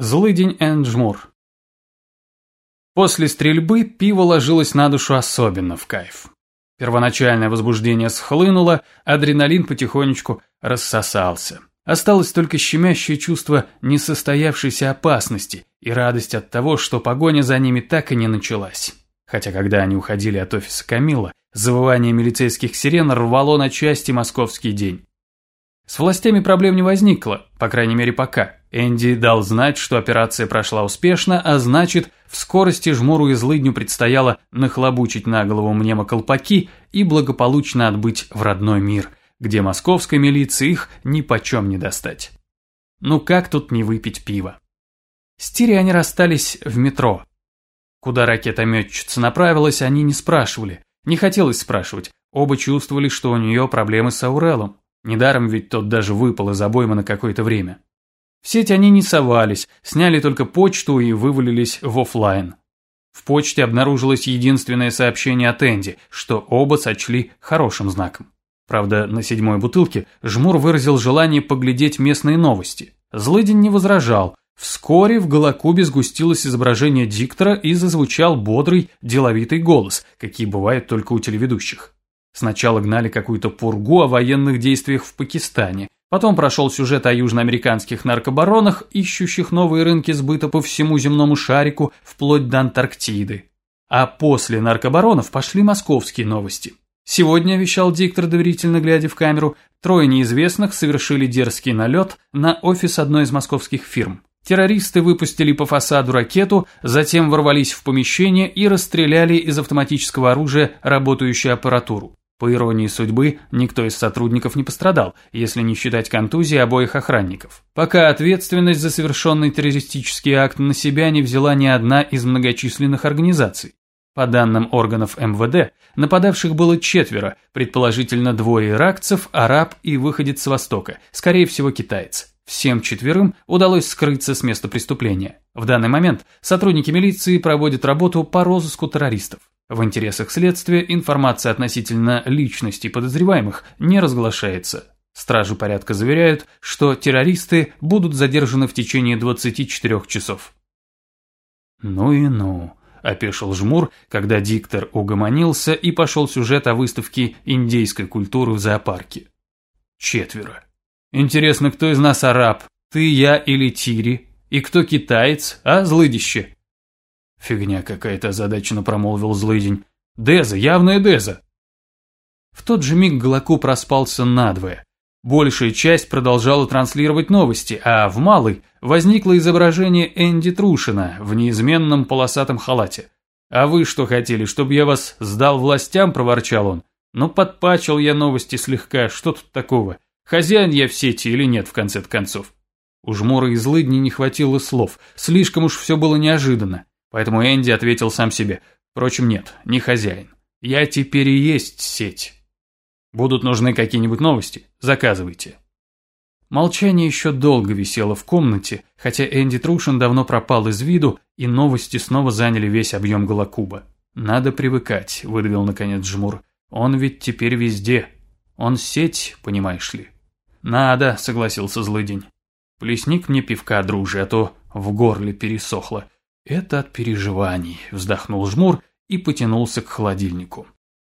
Злыдень энд жмур. После стрельбы пиво ложилось на душу особенно в кайф. Первоначальное возбуждение схлынуло, адреналин потихонечку рассосался. Осталось только щемящее чувство несостоявшейся опасности и радость от того, что погоня за ними так и не началась. Хотя когда они уходили от офиса Камила, завывание милицейских сирен рвало на части московский день. С властями проблем не возникло, по крайней мере пока. Энди дал знать, что операция прошла успешно, а значит, в скорости жмуру и злыдню предстояло нахлобучить на голову мнемоколпаки и благополучно отбыть в родной мир, где московской милиции их ни почем не достать. Ну как тут не выпить пиво? С Тири они расстались в метро. Куда ракетометчица направилась, они не спрашивали. Не хотелось спрашивать, оба чувствовали, что у нее проблемы с Аурелом. Недаром ведь тот даже выпал из обоймы на какое-то время. Сеть они не совались, сняли только почту и вывалились в офлайн. В почте обнаружилось единственное сообщение от Энди, что оба сочли хорошим знаком. Правда, на седьмой бутылке Жмур выразил желание поглядеть местные новости. Злыдень не возражал. Вскоре в Голокубе сгустилось изображение диктора и зазвучал бодрый, деловитый голос, какие бывают только у телеведущих. Сначала гнали какую-то пургу о военных действиях в Пакистане, потом прошел сюжет о южноамериканских наркобаронах, ищущих новые рынки сбыта по всему земному шарику, вплоть до Антарктиды. А после наркобаронов пошли московские новости. Сегодня, вещал диктор, доверительно глядя в камеру, трое неизвестных совершили дерзкий налет на офис одной из московских фирм. Террористы выпустили по фасаду ракету, затем ворвались в помещение и расстреляли из автоматического оружия работающую аппаратуру. По иронии судьбы, никто из сотрудников не пострадал, если не считать контузии обоих охранников. Пока ответственность за совершенный террористический акт на себя не взяла ни одна из многочисленных организаций. По данным органов МВД, нападавших было четверо, предположительно двое иракцев, араб и выходец с Востока, скорее всего китаец. Всем четверым удалось скрыться с места преступления. В данный момент сотрудники милиции проводят работу по розыску террористов. В интересах следствия информация относительно личности подозреваемых не разглашается. Стражи порядка заверяют, что террористы будут задержаны в течение 24 часов. «Ну и ну», – опешил Жмур, когда диктор угомонился и пошел сюжет о выставке индейской культуры в зоопарке. «Четверо. Интересно, кто из нас араб? Ты, я или Тири? И кто китаец, а, злыдище?» «Фигня какая-то», – озадаченно промолвил злыдень. «Деза, явная Деза». В тот же миг Галаку проспался надвое. Большая часть продолжала транслировать новости, а в малой возникло изображение Энди Трушина в неизменном полосатом халате. «А вы что хотели, чтобы я вас сдал властям?» – проворчал он. «Ну, подпачил я новости слегка, что тут такого? Хозяин я в сети или нет, в конце концов?» У жмура и злыдни не хватило слов, слишком уж все было неожиданно. Поэтому Энди ответил сам себе. Впрочем, нет, не хозяин. Я теперь и есть сеть. Будут нужны какие-нибудь новости? Заказывайте. Молчание еще долго висело в комнате, хотя Энди Трушин давно пропал из виду, и новости снова заняли весь объем Голокуба. «Надо привыкать», – выдавил наконец Жмур. «Он ведь теперь везде. Он сеть, понимаешь ли». «Надо», – согласился злыдень. «Плесник мне пивка, дружи, а то в горле пересохло». «Это от переживаний», – вздохнул жмур и потянулся к холодильнику.